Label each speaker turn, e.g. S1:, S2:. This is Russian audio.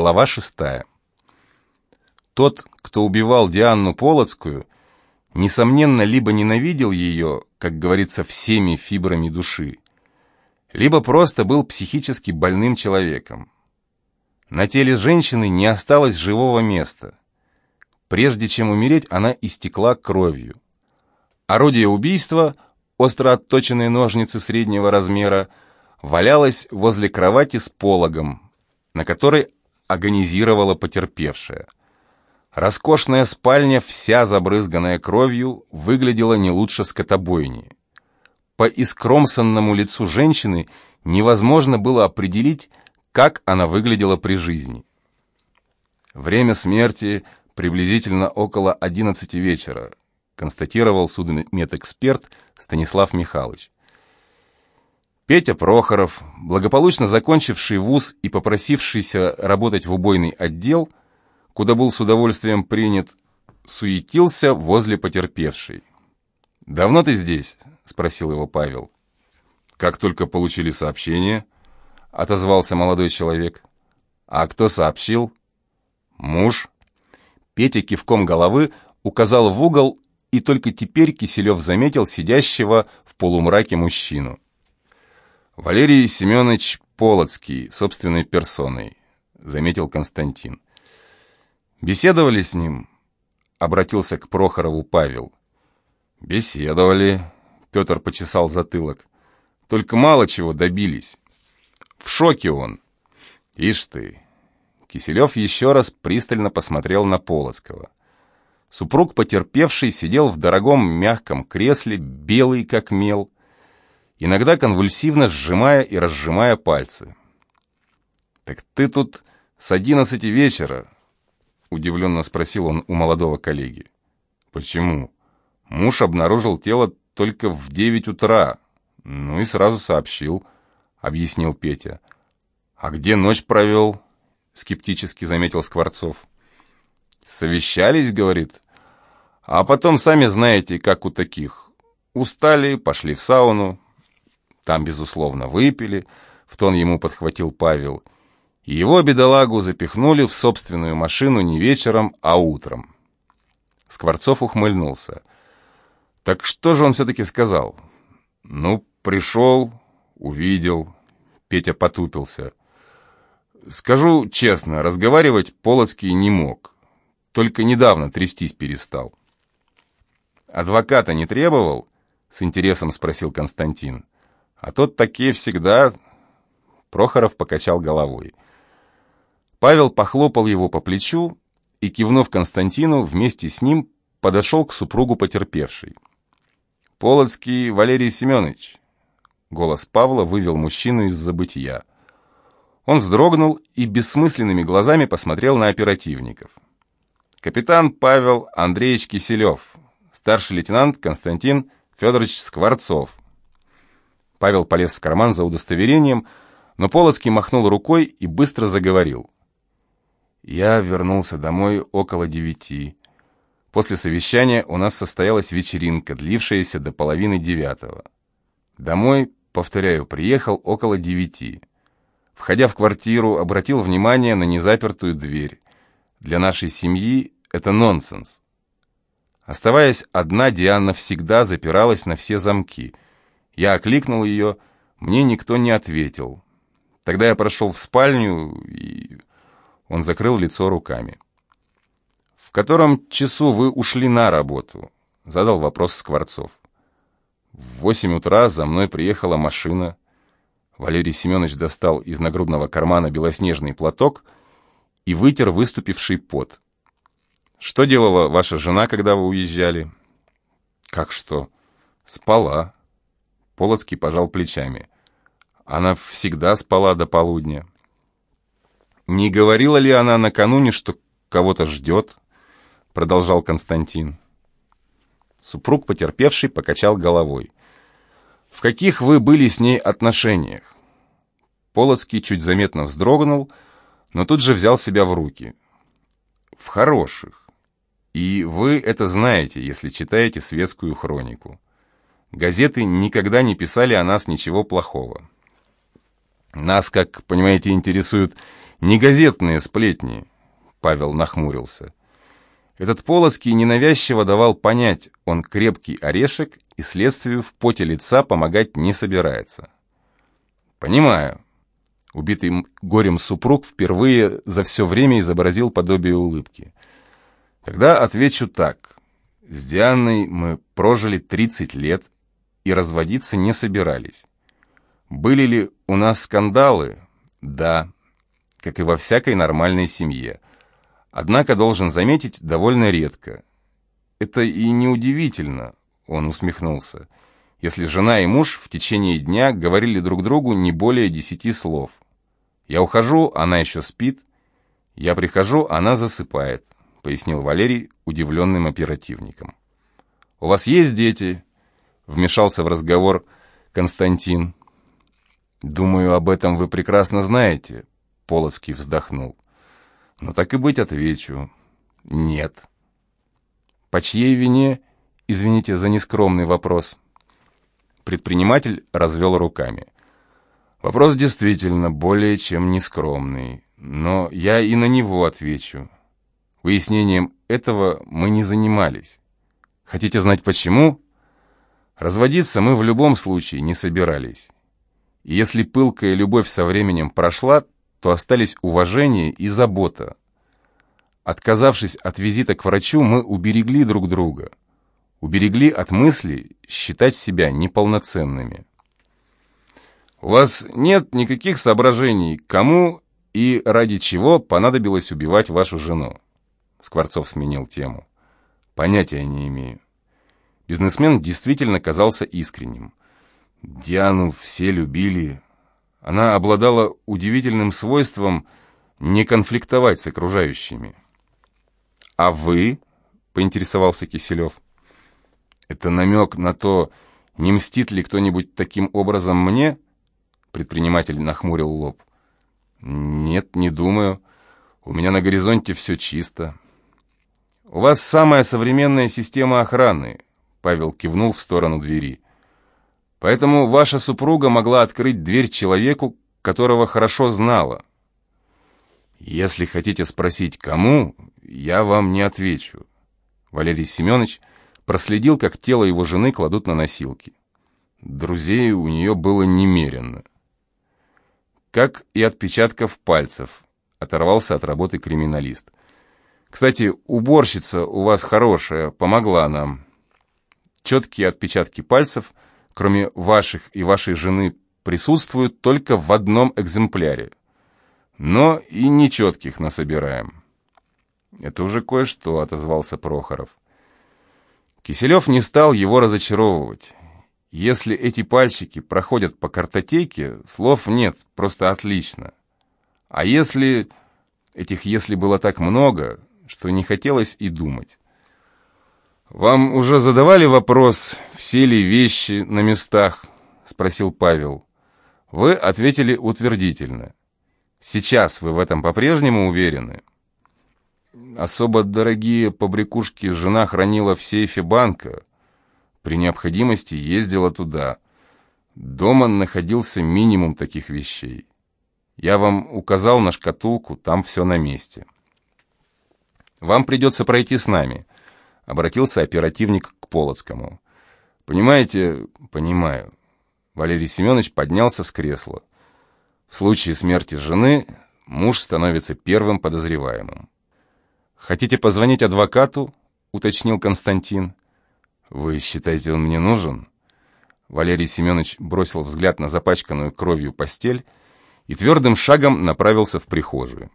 S1: Глава шестая. Тот, кто убивал Дианну Полоцкую, несомненно, либо ненавидел ее, как говорится, всеми фибрами души, либо просто был психически больным человеком. На теле женщины не осталось живого места. Прежде чем умереть, она истекла кровью. Орудие убийства, остро отточенные ножницы среднего размера, валялось возле кровати с пологом, на которой агонизировала потерпевшая. Роскошная спальня, вся забрызганная кровью, выглядела не лучше скотобойни. По искромсанному лицу женщины невозможно было определить, как она выглядела при жизни. Время смерти приблизительно около 11 вечера, констатировал судмедэксперт Станислав Михайлович. Петя Прохоров, благополучно закончивший вуз и попросившийся работать в убойный отдел, куда был с удовольствием принят, суетился возле потерпевшей. «Давно ты здесь?» — спросил его Павел. «Как только получили сообщение», — отозвался молодой человек. «А кто сообщил?» «Муж». Петя кивком головы указал в угол, и только теперь Киселев заметил сидящего в полумраке мужчину. «Валерий Семенович Полоцкий, собственной персоной», — заметил Константин. «Беседовали с ним?» — обратился к Прохорову Павел. «Беседовали», — Петр почесал затылок. «Только мало чего добились. В шоке он. Ишь ты». Киселев еще раз пристально посмотрел на Полоцкого. Супруг потерпевший сидел в дорогом мягком кресле, белый как мел, иногда конвульсивно сжимая и разжимая пальцы. «Так ты тут с одиннадцати вечера?» — удивленно спросил он у молодого коллеги. «Почему?» Муж обнаружил тело только в девять утра, ну и сразу сообщил, — объяснил Петя. «А где ночь провел?» — скептически заметил Скворцов. «Совещались, — говорит, — а потом, сами знаете, как у таких. Устали, пошли в сауну, там, безусловно, выпили, — в тон ему подхватил Павел, его бедолагу запихнули в собственную машину не вечером, а утром». Скворцов ухмыльнулся. Так что же он все-таки сказал? Ну, пришел, увидел. Петя потупился. Скажу честно, разговаривать Полоцкий не мог. Только недавно трястись перестал. «Адвоката не требовал?» — с интересом спросил Константин. «А тот такие всегда...» Прохоров покачал головой. Павел похлопал его по плечу и, кивнув Константину, вместе с ним подошел к супругу потерпевшей. «Полоцкий Валерий Семенович!» Голос Павла вывел мужчину из забытия. Он вздрогнул и бессмысленными глазами посмотрел на оперативников. «Капитан Павел Андреевич Киселев, старший лейтенант Константин Федорович Скворцов». Павел полез в карман за удостоверением, но Полоцкий махнул рукой и быстро заговорил. «Я вернулся домой около девяти. После совещания у нас состоялась вечеринка, длившаяся до половины девятого. Домой, повторяю, приехал около девяти. Входя в квартиру, обратил внимание на незапертую дверь. Для нашей семьи это нонсенс. Оставаясь одна, Диана всегда запиралась на все замки. Я окликнул ее, мне никто не ответил. Тогда я прошел в спальню, и он закрыл лицо руками. «В котором часу вы ушли на работу?» — задал вопрос Скворцов. «В восемь утра за мной приехала машина». Валерий Семенович достал из нагрудного кармана белоснежный платок и вытер выступивший пот. «Что делала ваша жена, когда вы уезжали?» «Как что?» «Спала». Полоцкий пожал плечами. «Она всегда спала до полудня». «Не говорила ли она накануне, что кого-то ждет?» — продолжал Константин. Супруг потерпевший покачал головой. «В каких вы были с ней отношениях?» Полоцкий чуть заметно вздрогнул, но тут же взял себя в руки. «В хороших. И вы это знаете, если читаете светскую хронику. Газеты никогда не писали о нас ничего плохого. Нас, как понимаете, интересуют не газетные сплетни», — Павел нахмурился. Этот Полоцкий ненавязчиво давал понять, он крепкий орешек и следствию в поте лица помогать не собирается. «Понимаю». Убитый горем супруг впервые за все время изобразил подобие улыбки. «Тогда отвечу так. С Дианой мы прожили 30 лет и разводиться не собирались. Были ли у нас скандалы? Да, как и во всякой нормальной семье. Однако, должен заметить, довольно редко. Это и неудивительно, он усмехнулся, если жена и муж в течение дня говорили друг другу не более десяти слов. Я ухожу, она еще спит. Я прихожу, она засыпает, пояснил Валерий удивленным оперативником. «У вас есть дети?» Вмешался в разговор Константин. «Думаю, об этом вы прекрасно знаете», — Полоцкий вздохнул. «Но так и быть отвечу. Нет». «По чьей вине?» Извините за нескромный вопрос. Предприниматель развел руками. Вопрос действительно более чем нескромный, но я и на него отвечу. Выяснением этого мы не занимались. Хотите знать почему? Разводиться мы в любом случае не собирались. И если пылкая любовь со временем прошла, то остались уважение и забота. Отказавшись от визита к врачу, мы уберегли друг друга. Уберегли от мысли считать себя неполноценными. У вас нет никаких соображений, кому и ради чего понадобилось убивать вашу жену? Скворцов сменил тему. Понятия не имею. Бизнесмен действительно казался искренним. Диану все любили. Она обладала удивительным свойством не конфликтовать с окружающими. «А вы?» — поинтересовался Киселев. «Это намек на то, не мстит ли кто-нибудь таким образом мне?» Предприниматель нахмурил лоб. «Нет, не думаю. У меня на горизонте все чисто». «У вас самая современная система охраны. Павел кивнул в сторону двери. Поэтому ваша супруга могла открыть дверь человеку, которого хорошо знала. Если хотите спросить, кому, я вам не отвечу. Валерий Семенович проследил, как тело его жены кладут на носилки. Друзей у нее было немерено. Как и отпечатков пальцев, оторвался от работы криминалист. Кстати, уборщица у вас хорошая, помогла нам. Четкие отпечатки пальцев, кроме ваших и вашей жены, присутствуют только в одном экземпляре. Но и нечетких насобираем. Это уже кое-что, отозвался Прохоров. Киселев не стал его разочаровывать. Если эти пальчики проходят по картотеке, слов нет, просто отлично. А если... Этих «если» было так много, что не хотелось и думать. «Вам уже задавали вопрос, все ли вещи на местах?» — спросил Павел. Вы ответили утвердительно. Сейчас вы в этом по-прежнему уверены? Особо дорогие побрякушки жена хранила в сейфе банка. При необходимости ездила туда. Дома находился минимум таких вещей. Я вам указал на шкатулку, там все на месте. Вам придется пройти с нами — обратился оперативник к Полоцкому. «Понимаете?» «Понимаю». Валерий Семенович поднялся с кресла. В случае смерти жены муж становится первым подозреваемым. «Хотите позвонить адвокату?» — уточнил Константин. «Вы считаете, он мне нужен?» Валерий Семенович бросил взгляд на запачканную кровью постель и твердым шагом направился в прихожую.